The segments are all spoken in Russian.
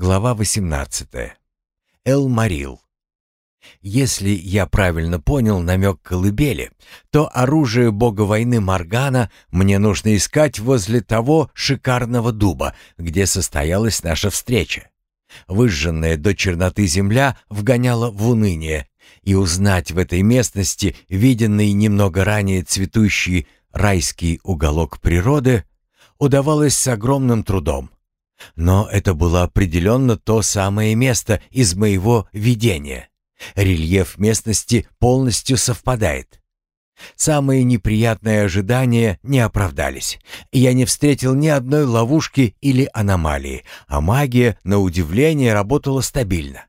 Глава 18. Эл-Марил. Если я правильно понял намек колыбели, то оружие бога войны Маргана мне нужно искать возле того шикарного дуба, где состоялась наша встреча. Выжженная до черноты земля вгоняла в уныние, и узнать в этой местности виденный немного ранее цветущий райский уголок природы удавалось с огромным трудом. Но это было определенно то самое место из моего видения. Рельеф местности полностью совпадает. Самые неприятные ожидания не оправдались. Я не встретил ни одной ловушки или аномалии, а магия, на удивление, работала стабильно.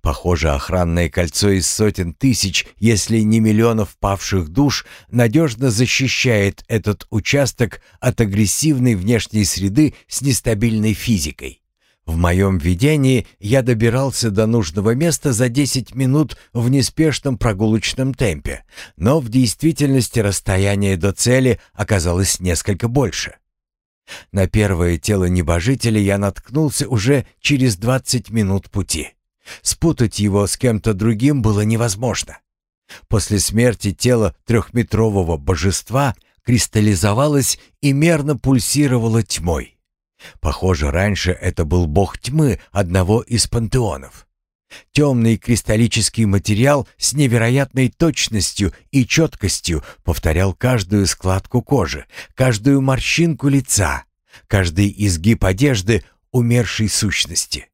Похоже, охранное кольцо из сотен тысяч, если не миллионов павших душ, надежно защищает этот участок от агрессивной внешней среды с нестабильной физикой. В моем видении я добирался до нужного места за 10 минут в неспешном прогулочном темпе, но в действительности расстояние до цели оказалось несколько больше. На первое тело небожителя я наткнулся уже через 20 минут пути. Спутать его с кем-то другим было невозможно. После смерти тело трехметрового божества кристаллизовалось и мерно пульсировало тьмой. Похоже, раньше это был бог тьмы одного из пантеонов. Темный кристаллический материал с невероятной точностью и четкостью повторял каждую складку кожи, каждую морщинку лица, каждый изгиб одежды умершей сущности.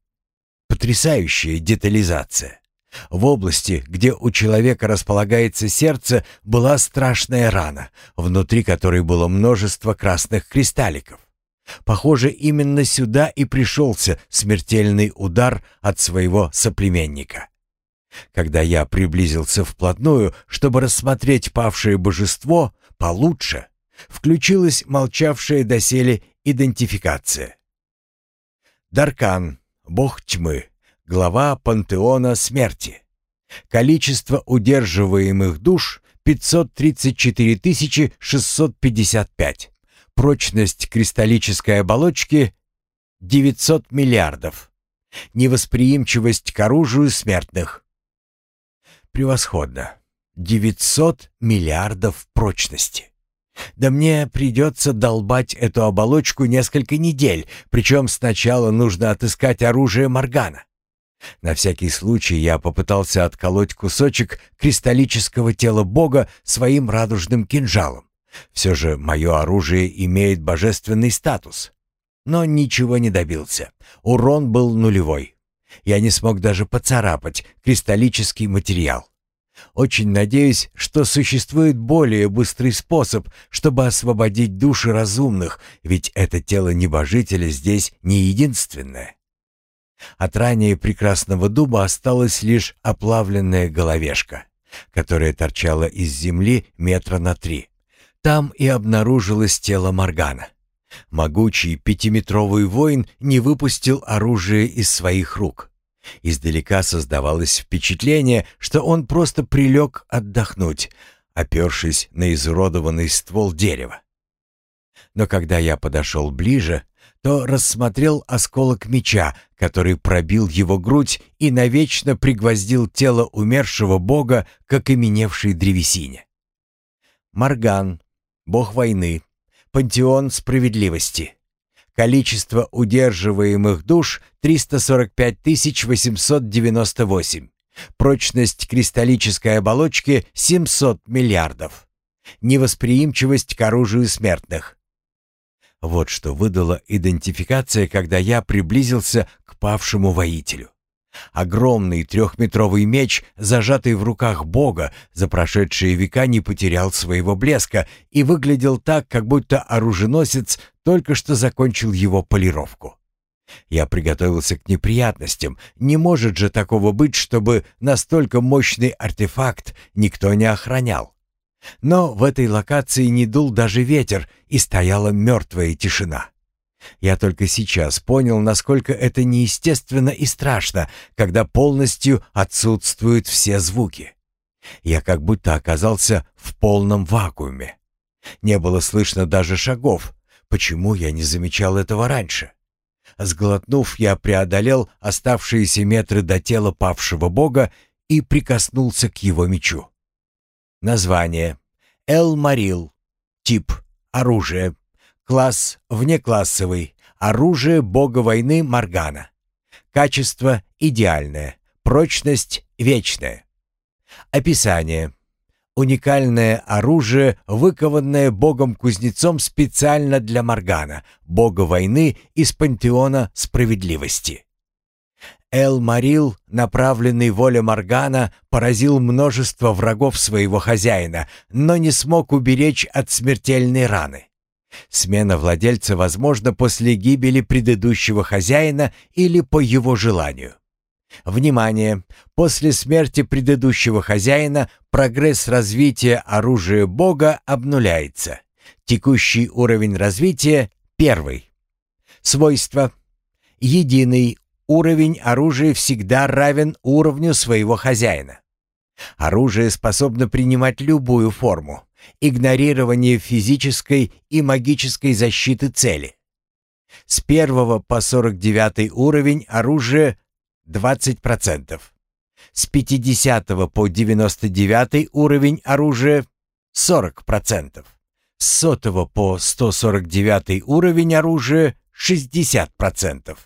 Потрясающая детализация. В области, где у человека располагается сердце, была страшная рана, внутри которой было множество красных кристалликов. Похоже, именно сюда и пришелся смертельный удар от своего соплеменника. Когда я приблизился вплотную, чтобы рассмотреть павшее божество получше, включилась молчавшая доселе идентификация. Даркан, бог тьмы, глава пантеона смерти. Количество удерживаемых душ 534 655. Прочность кристаллической оболочки 900 миллиардов. Невосприимчивость к оружию смертных. Превосходно. 900 миллиардов прочности. Да мне придется долбать эту оболочку несколько недель, причем сначала нужно отыскать оружие Моргана. На всякий случай я попытался отколоть кусочек кристаллического тела Бога своим радужным кинжалом. Все же мое оружие имеет божественный статус. Но ничего не добился. Урон был нулевой. Я не смог даже поцарапать кристаллический материал. Очень надеюсь, что существует более быстрый способ, чтобы освободить души разумных, ведь это тело небожителя здесь не единственное. От ранее прекрасного дуба осталась лишь оплавленная головешка, которая торчала из земли метра на три. Там и обнаружилось тело Моргана. Могучий пятиметровый воин не выпустил оружие из своих рук. Издалека создавалось впечатление, что он просто прилег отдохнуть, опершись на изуродованный ствол дерева. Но когда я подошел ближе, то рассмотрел осколок меча, который пробил его грудь и навечно пригвоздил тело умершего бога к окаменевшей древесине. Морган, бог войны, пантеон справедливости. Количество удерживаемых душ 345 898. Прочность кристаллической оболочки 700 миллиардов. Невосприимчивость к оружию смертных. Вот что выдала идентификация, когда я приблизился к павшему воителю. Огромный трехметровый меч, зажатый в руках Бога, за прошедшие века не потерял своего блеска и выглядел так, как будто оруженосец только что закончил его полировку. Я приготовился к неприятностям. Не может же такого быть, чтобы настолько мощный артефакт никто не охранял. Но в этой локации не дул даже ветер, и стояла мертвая тишина. Я только сейчас понял, насколько это неестественно и страшно, когда полностью отсутствуют все звуки. Я как будто оказался в полном вакууме. Не было слышно даже шагов. Почему я не замечал этого раньше? Сглотнув, я преодолел оставшиеся метры до тела павшего бога и прикоснулся к его мечу. Название. Эл-Марил. Тип. Оружие. Класс. Внеклассовый. Оружие бога войны Маргана. Качество. Идеальное. Прочность. Вечная. Описание. Уникальное оружие, выкованное богом-кузнецом специально для Маргана, бога войны из пантеона справедливости. Эл-Марил, направленный воля Маргана, поразил множество врагов своего хозяина, но не смог уберечь от смертельной раны. Смена владельца возможна после гибели предыдущего хозяина или по его желанию. Внимание! После смерти предыдущего хозяина прогресс развития оружия Бога обнуляется. Текущий уровень развития — первый. Свойства. Единый уровень оружия всегда равен уровню своего хозяина. Оружие способно принимать любую форму. Игнорирование физической и магической защиты цели. С первого по 49 уровень оружие 20%. С 50 по 99 уровень оружия 40%. С 100 по 149 уровень оружия 60%.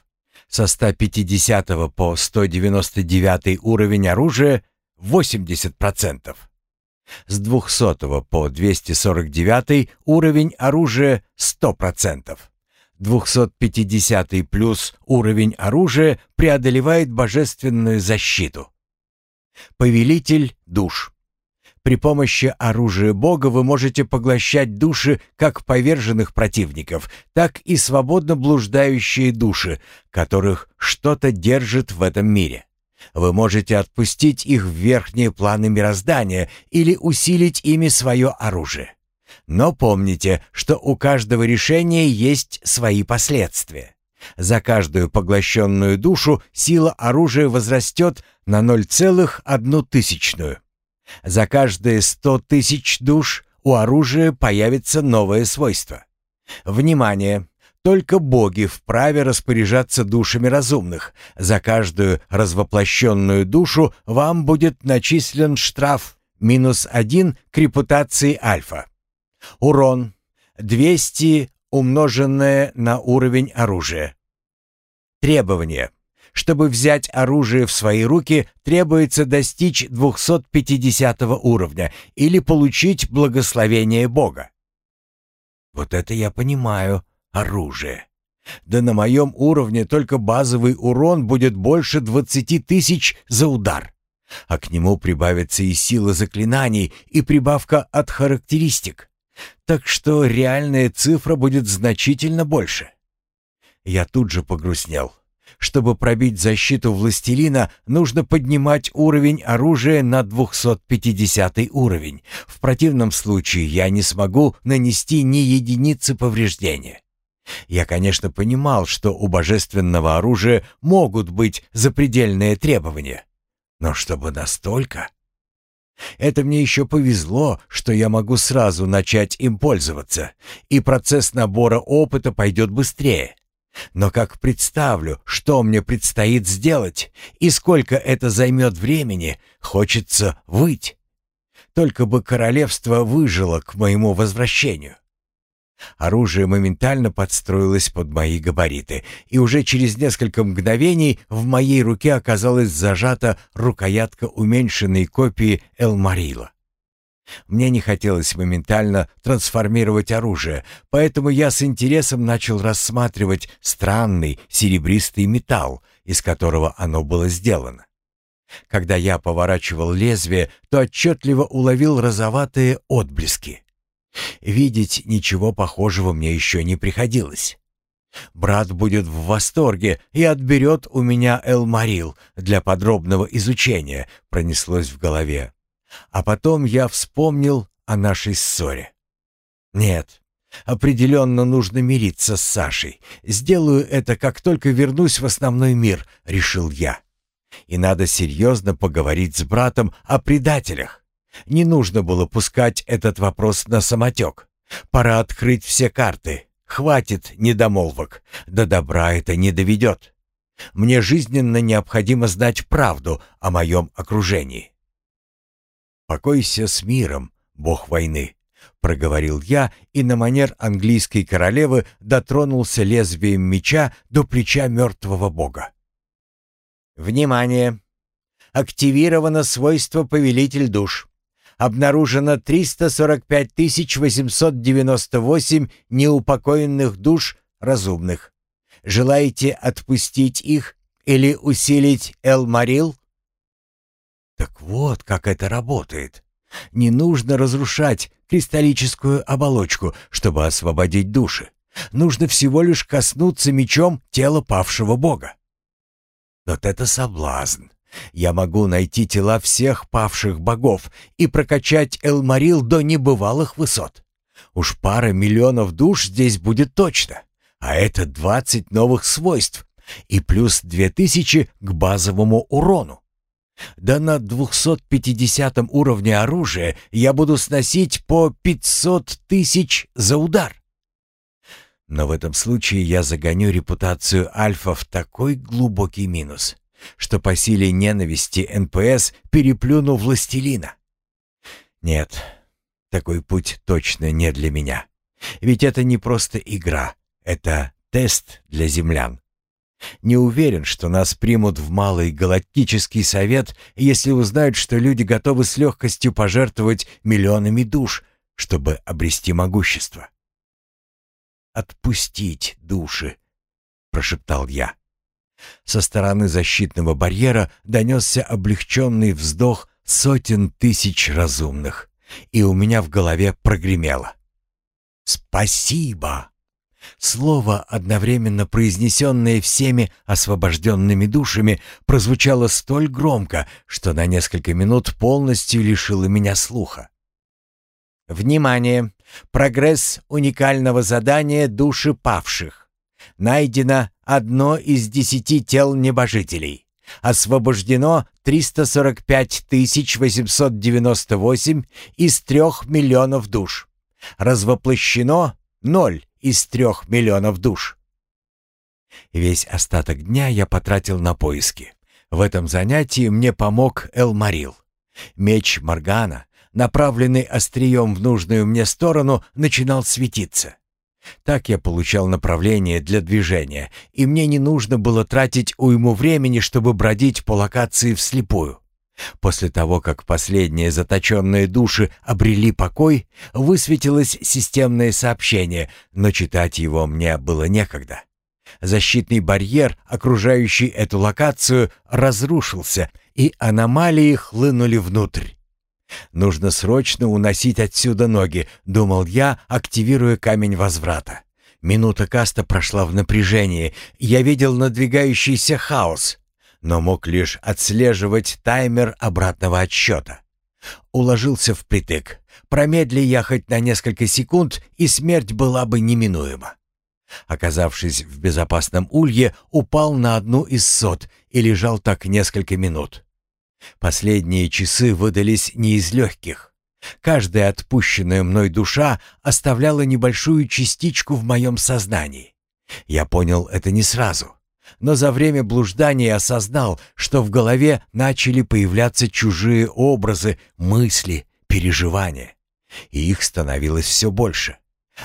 Со 150 по 199 уровень оружия 80%. С 200 по 249 уровень оружия 100%. 250 плюс уровень оружия преодолевает божественную защиту. Повелитель душ. При помощи оружия Бога вы можете поглощать души как поверженных противников, так и свободно блуждающие души, которых что-то держит в этом мире. Вы можете отпустить их в верхние планы мироздания или усилить ими свое оружие. Но помните, что у каждого решения есть свои последствия. За каждую поглощенную душу сила оружия возрастет на 0,1 тысячную. За каждые 100 тысяч душ у оружия появится новое свойство. Внимание! Только боги вправе распоряжаться душами разумных. За каждую развоплощенную душу вам будет начислен штраф минус один к репутации альфа. Урон 200 умноженное на уровень оружия. Требования. Чтобы взять оружие в свои руки, требуется достичь 250 уровня или получить благословение Бога. Вот это я понимаю, оружие. Да на моем уровне только базовый урон будет больше 20 тысяч за удар. А к нему прибавится и сила заклинаний, и прибавка от характеристик. Так что реальная цифра будет значительно больше. Я тут же погрустнел. Чтобы пробить защиту властелина, нужно поднимать уровень оружия на 250 уровень. В противном случае я не смогу нанести ни единицы повреждения. Я, конечно, понимал, что у божественного оружия могут быть запредельные требования. Но чтобы настолько... Это мне еще повезло, что я могу сразу начать им пользоваться, и процесс набора опыта пойдет быстрее. Но как представлю, что мне предстоит сделать и сколько это займет времени, хочется выть. Только бы королевство выжило к моему возвращению. Оружие моментально подстроилось под мои габариты, и уже через несколько мгновений в моей руке оказалась зажата рукоятка уменьшенной копии Элмарила. Мне не хотелось моментально трансформировать оружие, поэтому я с интересом начал рассматривать странный серебристый металл, из которого оно было сделано. Когда я поворачивал лезвие, то отчетливо уловил розоватые отблески. Видеть ничего похожего мне еще не приходилось. Брат будет в восторге и отберет у меня Элмарил для подробного изучения, пронеслось в голове. А потом я вспомнил о нашей ссоре. Нет, определенно нужно мириться с Сашей. Сделаю это, как только вернусь в основной мир, решил я. И надо серьезно поговорить с братом о предателях. Не нужно было пускать этот вопрос на самотек. Пора открыть все карты. хватит недомолвок. До добра это не доведет. Мне жизненно необходимо знать правду о моем окружении. «Покойся с миром, бог войны», — проговорил я и на манер английской королевы дотронулся лезвием меча до плеча мертвого бога. «Внимание! Активировано свойство повелитель душ. Обнаружено 345 898 неупокоенных душ разумных. Желаете отпустить их или усилить Эл-Марил?» Так вот, как это работает. Не нужно разрушать кристаллическую оболочку, чтобы освободить души. Нужно всего лишь коснуться мечом тела павшего бога. Вот это соблазн. Я могу найти тела всех павших богов и прокачать Элмарил до небывалых высот. Уж пара миллионов душ здесь будет точно. А это двадцать новых свойств и плюс две тысячи к базовому урону. Да на 250 уровне оружия я буду сносить по 500 тысяч за удар. Но в этом случае я загоню репутацию Альфа в такой глубокий минус, что по силе ненависти НПС переплюну властелина. Нет, такой путь точно не для меня. Ведь это не просто игра, это тест для землян. Не уверен, что нас примут в Малый Галактический Совет, если узнают, что люди готовы с легкостью пожертвовать миллионами душ, чтобы обрести могущество. «Отпустить души», — прошептал я. Со стороны защитного барьера донесся облегченный вздох сотен тысяч разумных, и у меня в голове прогремело. «Спасибо!» Слово, одновременно произнесенное всеми освобожденными душами, прозвучало столь громко, что на несколько минут полностью лишило меня слуха. Внимание! Прогресс уникального задания души павших. Найдено одно из десяти тел небожителей. Освобождено 345 898 из трех миллионов душ. Развоплощено ноль из трех миллионов душ. Весь остаток дня я потратил на поиски. В этом занятии мне помог Элмарил. Меч Моргана, направленный острием в нужную мне сторону, начинал светиться. Так я получал направление для движения, и мне не нужно было тратить уйму времени, чтобы бродить по локации вслепую. После того, как последние заточенные души обрели покой, высветилось системное сообщение, но читать его мне было некогда. Защитный барьер, окружающий эту локацию, разрушился, и аномалии хлынули внутрь. «Нужно срочно уносить отсюда ноги», — думал я, активируя камень возврата. Минута каста прошла в напряжении. Я видел надвигающийся хаос — но мог лишь отслеживать таймер обратного отсчета. Уложился впритык. Промедли я хоть на несколько секунд, и смерть была бы неминуема. Оказавшись в безопасном улье, упал на одну из сот и лежал так несколько минут. Последние часы выдались не из легких. Каждая отпущенная мной душа оставляла небольшую частичку в моем сознании. Я понял это не сразу но за время блуждания осознал, что в голове начали появляться чужие образы, мысли, переживания. И их становилось все больше.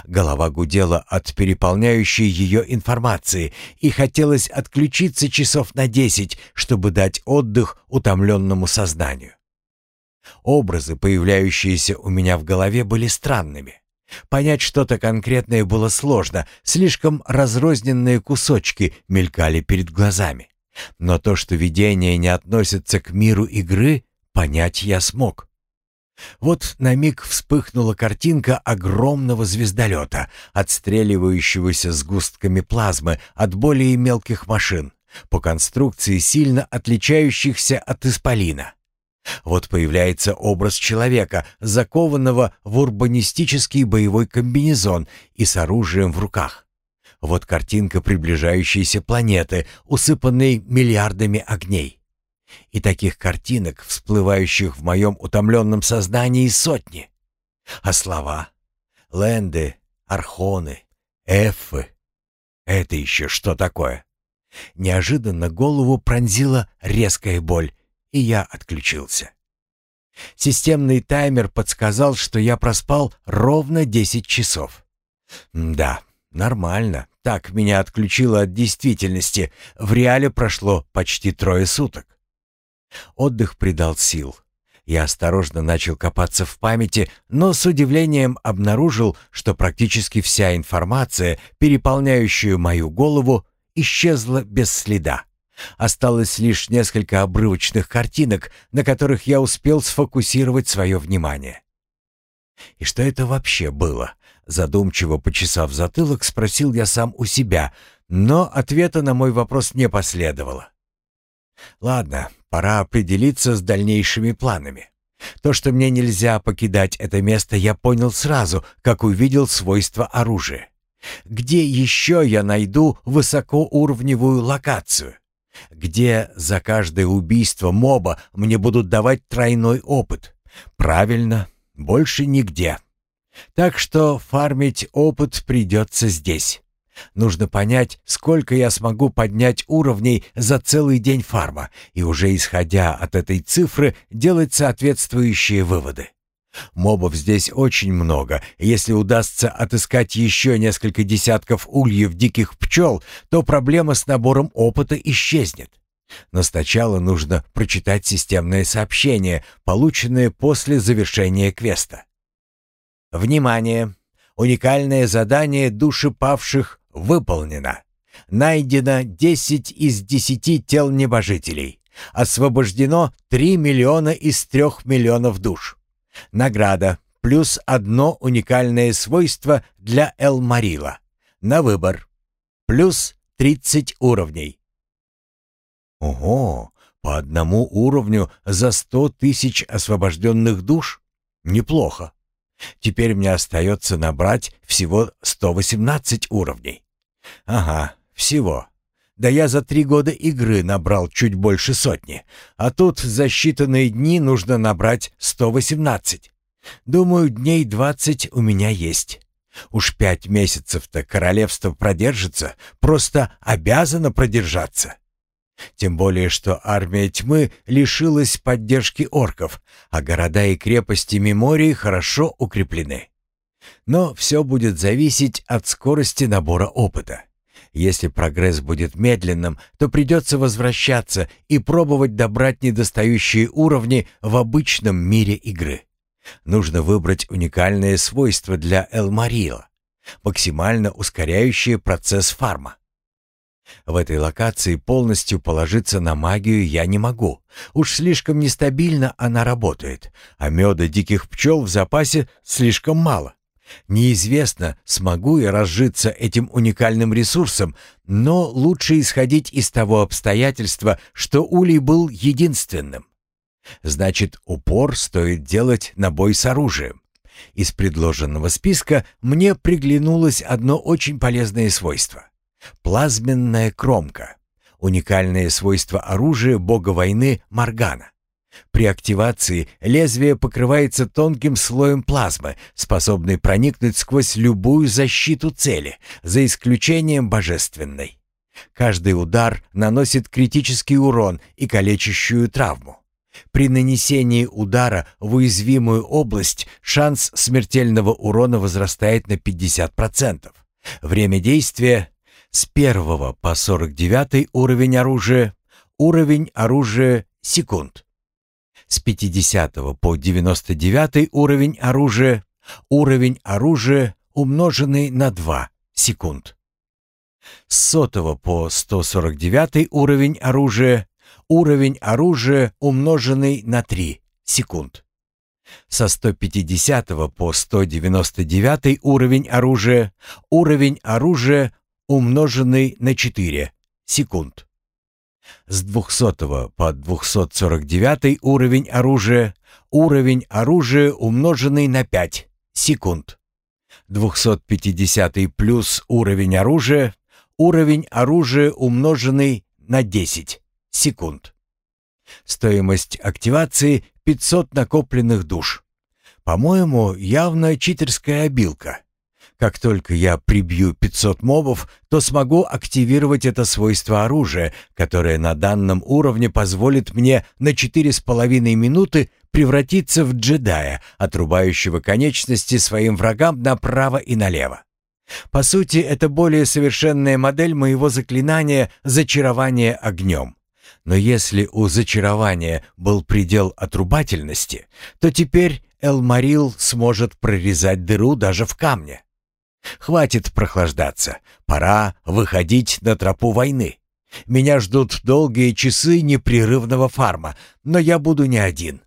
Голова гудела от переполняющей ее информации, и хотелось отключиться часов на десять, чтобы дать отдых утомленному сознанию. Образы, появляющиеся у меня в голове, были странными. Понять что-то конкретное было сложно, слишком разрозненные кусочки мелькали перед глазами. Но то, что видение не относится к миру игры, понять я смог. Вот на миг вспыхнула картинка огромного звездолета, отстреливающегося сгустками плазмы от более мелких машин, по конструкции сильно отличающихся от исполина. Вот появляется образ человека, закованного в урбанистический боевой комбинезон и с оружием в руках. Вот картинка приближающейся планеты, усыпанной миллиардами огней. И таких картинок, всплывающих в моем утомленном сознании, сотни. А слова? Ленды, архоны, Эфы. Это еще что такое? Неожиданно голову пронзила резкая боль, и я отключился. Системный таймер подсказал, что я проспал ровно 10 часов. Да, нормально. Так меня отключило от действительности. В реале прошло почти трое суток. Отдых придал сил. Я осторожно начал копаться в памяти, но с удивлением обнаружил, что практически вся информация, переполняющая мою голову, исчезла без следа. Осталось лишь несколько обрывочных картинок, на которых я успел сфокусировать свое внимание. И что это вообще было? Задумчиво почесав затылок, спросил я сам у себя, но ответа на мой вопрос не последовало. Ладно, пора определиться с дальнейшими планами. То, что мне нельзя покидать это место, я понял сразу, как увидел свойства оружия. Где еще я найду высокоуровневую локацию? Где за каждое убийство моба мне будут давать тройной опыт? Правильно, больше нигде. Так что фармить опыт придется здесь. Нужно понять, сколько я смогу поднять уровней за целый день фарма, и уже исходя от этой цифры делать соответствующие выводы. Мобов здесь очень много. Если удастся отыскать еще несколько десятков ульев диких пчел, то проблема с набором опыта исчезнет. Но сначала нужно прочитать системное сообщение, полученное после завершения квеста. Внимание! Уникальное задание души павших выполнено. Найдено 10 из 10 тел небожителей. Освобождено 3 миллиона из 3 миллионов душ. Награда плюс одно уникальное свойство для Элмарила. На выбор. Плюс 30 уровней. Ого, по одному уровню за 100 тысяч освобожденных душ? Неплохо. Теперь мне остается набрать всего 118 уровней. Ага, всего. Да я за три года игры набрал чуть больше сотни, а тут за считанные дни нужно набрать 118. Думаю, дней 20 у меня есть. Уж пять месяцев-то королевство продержится, просто обязано продержаться. Тем более, что армия тьмы лишилась поддержки орков, а города и крепости Мемории хорошо укреплены. Но все будет зависеть от скорости набора опыта. Если прогресс будет медленным, то придется возвращаться и пробовать добрать недостающие уровни в обычном мире игры. Нужно выбрать уникальное свойство для Элмарио, максимально ускоряющее процесс фарма. В этой локации полностью положиться на магию я не могу. Уж слишком нестабильно она работает, а меда диких пчел в запасе слишком мало. Неизвестно, смогу я разжиться этим уникальным ресурсом, но лучше исходить из того обстоятельства, что Улей был единственным. Значит, упор стоит делать на бой с оружием. Из предложенного списка мне приглянулось одно очень полезное свойство. Плазменная кромка. Уникальное свойство оружия бога войны Маргана. При активации лезвие покрывается тонким слоем плазмы, способной проникнуть сквозь любую защиту цели, за исключением божественной. Каждый удар наносит критический урон и калечащую травму. При нанесении удара в уязвимую область шанс смертельного урона возрастает на 50%. Время действия с 1 по 49 уровень оружия, уровень оружия секунд с 50 по 99 уровень оружия, уровень оружия умноженный на 2 секунд. С 100 по 149 уровень оружия, уровень оружия умноженный на 3 секунд. Со 150 по 199 уровень оружия, уровень оружия умноженный на 4 секунд. С 200 по 249 уровень оружия, уровень оружия умноженный на 5 секунд. 250 плюс уровень оружия, уровень оружия умноженный на 10 секунд. Стоимость активации 500 накопленных душ. По-моему, явно читерская обилка. Как только я прибью 500 мобов, то смогу активировать это свойство оружия, которое на данном уровне позволит мне на 4,5 минуты превратиться в джедая, отрубающего конечности своим врагам направо и налево. По сути, это более совершенная модель моего заклинания «Зачарование огнем». Но если у зачарования был предел отрубательности, то теперь Элмарил сможет прорезать дыру даже в камне. Хватит прохлаждаться, пора выходить на тропу войны. Меня ждут долгие часы непрерывного фарма, но я буду не один.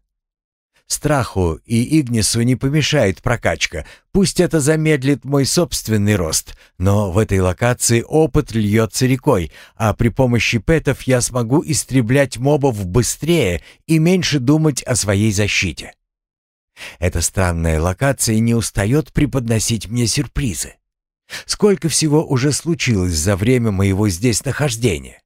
Страху и Игнису не помешает прокачка. Пусть это замедлит мой собственный рост, но в этой локации опыт льется рекой, а при помощи пэтов я смогу истреблять мобов быстрее и меньше думать о своей защите. Эта странная локация не устает преподносить мне сюрпризы. Сколько всего уже случилось за время моего здесь нахождения?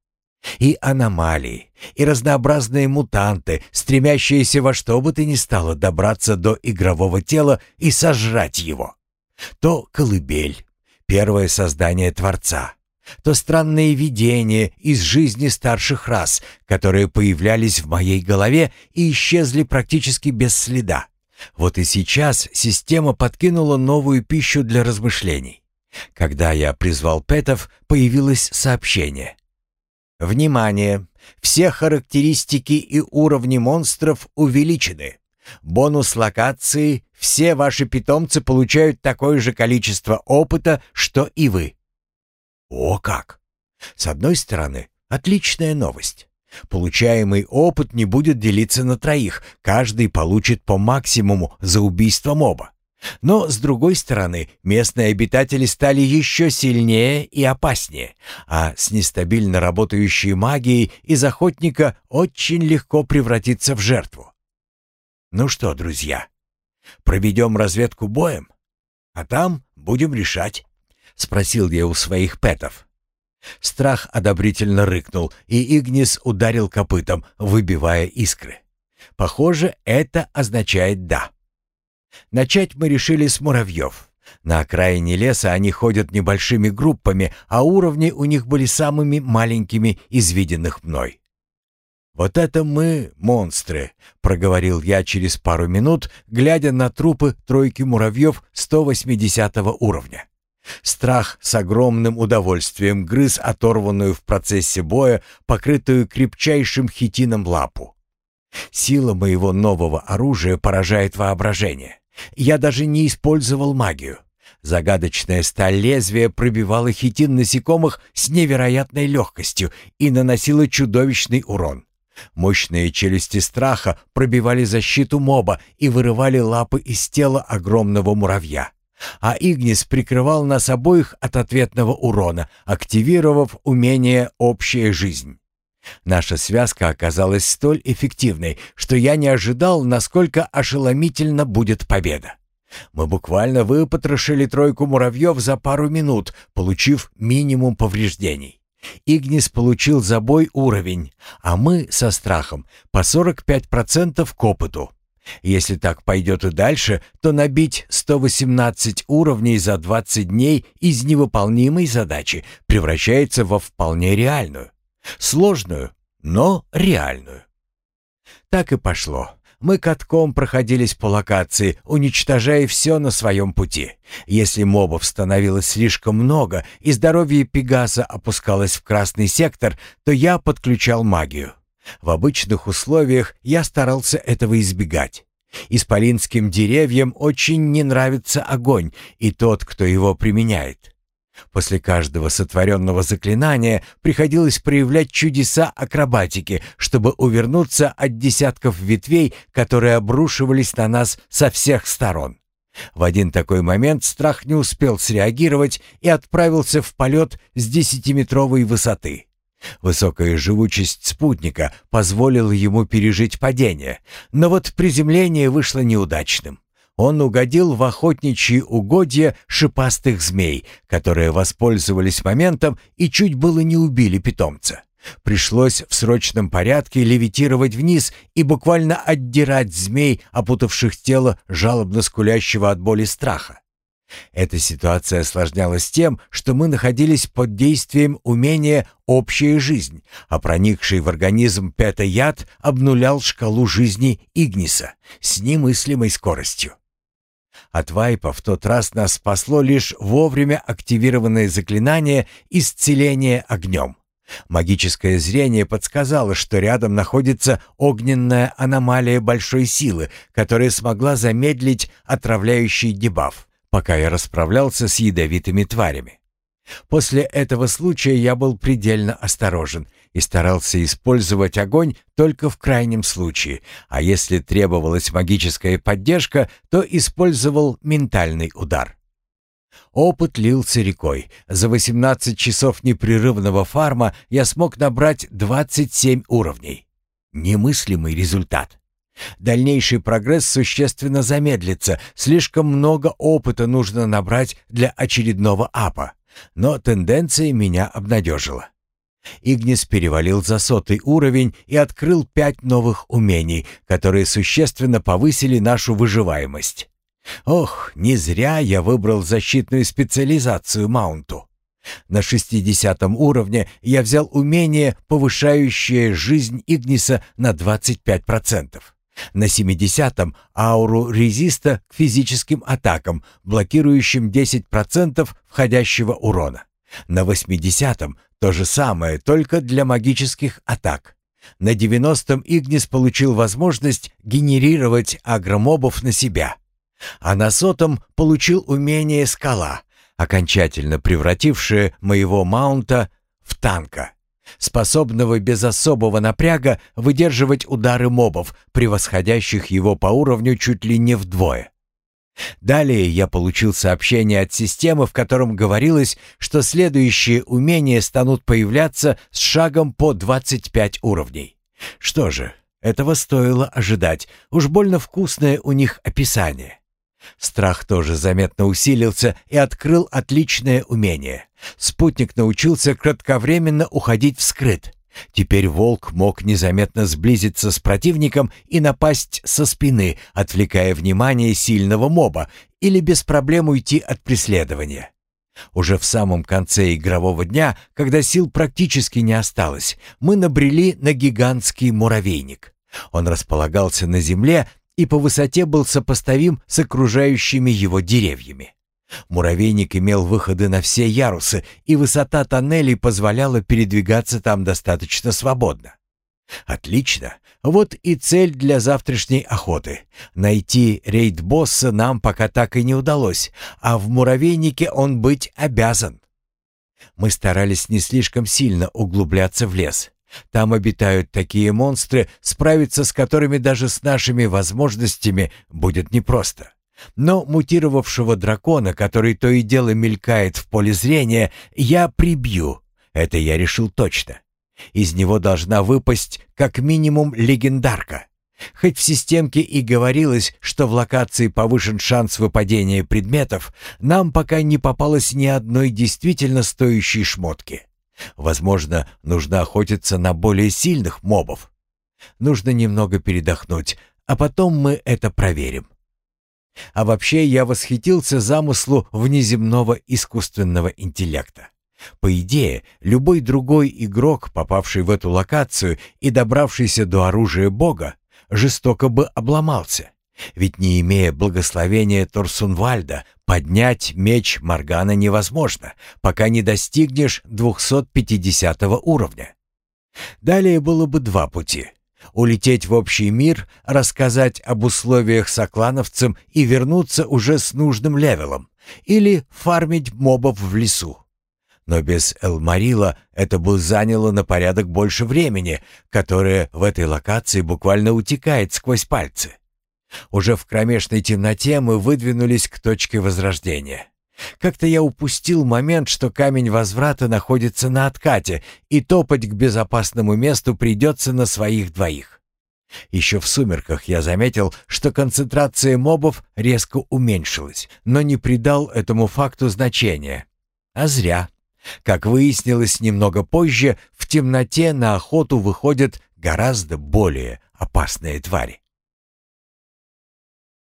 И аномалии, и разнообразные мутанты, стремящиеся во что бы то ни стало добраться до игрового тела и сожрать его. То колыбель, первое создание Творца, то странные видения из жизни старших рас, которые появлялись в моей голове и исчезли практически без следа. Вот и сейчас система подкинула новую пищу для размышлений. Когда я призвал пэтов, появилось сообщение. «Внимание! Все характеристики и уровни монстров увеличены. Бонус локации — все ваши питомцы получают такое же количество опыта, что и вы». О как! С одной стороны, отличная новость. Получаемый опыт не будет делиться на троих, каждый получит по максимуму за убийство моба. Но, с другой стороны, местные обитатели стали еще сильнее и опаснее, а с нестабильно работающей магией из охотника очень легко превратиться в жертву. Ну что, друзья, проведем разведку боем, а там будем решать, — спросил я у своих пэтов. Страх одобрительно рыкнул, и Игнис ударил копытом, выбивая искры. Похоже, это означает «да». Начать мы решили с муравьев. На окраине леса они ходят небольшими группами, а уровни у них были самыми маленькими из виденных мной. «Вот это мы монстры», — проговорил я через пару минут, глядя на трупы тройки муравьев 180 уровня. Страх с огромным удовольствием грыз оторванную в процессе боя, покрытую крепчайшим хитином лапу. Сила моего нового оружия поражает воображение. Я даже не использовал магию. Загадочная сталь лезвия пробивала хитин насекомых с невероятной легкостью и наносила чудовищный урон. Мощные челюсти страха пробивали защиту моба и вырывали лапы из тела огромного муравья а Игнис прикрывал нас обоих от ответного урона, активировав умение «Общая жизнь». Наша связка оказалась столь эффективной, что я не ожидал, насколько ошеломительно будет победа. Мы буквально выпотрошили тройку муравьев за пару минут, получив минимум повреждений. Игнис получил забой уровень, а мы со страхом по 45% к опыту. Если так пойдет и дальше, то набить 118 уровней за 20 дней из невыполнимой задачи превращается во вполне реальную. Сложную, но реальную. Так и пошло. Мы катком проходились по локации, уничтожая все на своем пути. Если мобов становилось слишком много и здоровье Пегаса опускалось в красный сектор, то я подключал магию. В обычных условиях я старался этого избегать. Исполинским деревьям очень не нравится огонь и тот, кто его применяет. После каждого сотворенного заклинания приходилось проявлять чудеса акробатики, чтобы увернуться от десятков ветвей, которые обрушивались на нас со всех сторон. В один такой момент страх не успел среагировать и отправился в полет с десятиметровой высоты. Высокая живучесть спутника позволила ему пережить падение, но вот приземление вышло неудачным. Он угодил в охотничьи угодья шипастых змей, которые воспользовались моментом и чуть было не убили питомца. Пришлось в срочном порядке левитировать вниз и буквально отдирать змей, опутавших тело жалобно скулящего от боли страха. Эта ситуация осложнялась тем, что мы находились под действием умения «общая жизнь», а проникший в организм пятый-яд обнулял шкалу жизни Игниса с немыслимой скоростью. От вайпа в тот раз нас спасло лишь вовремя активированное заклинание исцеления огнем». Магическое зрение подсказало, что рядом находится огненная аномалия большой силы, которая смогла замедлить отравляющий дебаф, пока я расправлялся с ядовитыми тварями. После этого случая я был предельно осторожен и старался использовать огонь только в крайнем случае, а если требовалась магическая поддержка, то использовал ментальный удар. Опыт лился рекой. За 18 часов непрерывного фарма я смог набрать 27 уровней. Немыслимый результат. Дальнейший прогресс существенно замедлится, слишком много опыта нужно набрать для очередного апа. Но тенденция меня обнадежила. Игнис перевалил за сотый уровень и открыл пять новых умений, которые существенно повысили нашу выживаемость. Ох, не зря я выбрал защитную специализацию Маунту. На 60 уровне я взял умение, повышающее жизнь Игниса на 25%. На 70-м ауру резиста к физическим атакам, блокирующим 10% входящего урона. На 80-м то же самое, только для магических атак. На 90-м Игнис получил возможность генерировать агромобов на себя. А на сотом получил умение «Скала», окончательно превратившее моего маунта в танка, способного без особого напряга выдерживать удары мобов, превосходящих его по уровню чуть ли не вдвое. Далее я получил сообщение от системы, в котором говорилось, что следующие умения станут появляться с шагом по 25 уровней. Что же, этого стоило ожидать, уж больно вкусное у них описание. Страх тоже заметно усилился и открыл отличное умение. Спутник научился кратковременно уходить вскрыт. Теперь волк мог незаметно сблизиться с противником и напасть со спины, отвлекая внимание сильного моба, или без проблем уйти от преследования. Уже в самом конце игрового дня, когда сил практически не осталось, мы набрели на гигантский муравейник. Он располагался на земле и по высоте был сопоставим с окружающими его деревьями. Муравейник имел выходы на все ярусы, и высота тоннелей позволяла передвигаться там достаточно свободно. Отлично. Вот и цель для завтрашней охоты. Найти рейд-босса нам пока так и не удалось, а в муравейнике он быть обязан. Мы старались не слишком сильно углубляться в лес. Там обитают такие монстры, справиться с которыми даже с нашими возможностями будет непросто. Но мутировавшего дракона, который то и дело мелькает в поле зрения, я прибью. Это я решил точно. Из него должна выпасть как минимум легендарка. Хоть в системке и говорилось, что в локации повышен шанс выпадения предметов, нам пока не попалось ни одной действительно стоящей шмотки. Возможно, нужно охотиться на более сильных мобов. Нужно немного передохнуть, а потом мы это проверим. А вообще я восхитился замыслу внеземного искусственного интеллекта. По идее, любой другой игрок, попавший в эту локацию и добравшийся до оружия Бога, жестоко бы обломался. Ведь не имея благословения Торсунвальда, поднять меч Моргана невозможно, пока не достигнешь 250 уровня. Далее было бы два пути. Улететь в общий мир, рассказать об условиях соклановцам и вернуться уже с нужным левелом. Или фармить мобов в лесу. Но без Элмарила это бы заняло на порядок больше времени, которое в этой локации буквально утекает сквозь пальцы. Уже в кромешной темноте мы выдвинулись к точке возрождения. Как-то я упустил момент, что камень возврата находится на откате, и топать к безопасному месту придется на своих двоих. Еще в сумерках я заметил, что концентрация мобов резко уменьшилась, но не придал этому факту значения. А зря. Как выяснилось немного позже, в темноте на охоту выходят гораздо более опасные твари.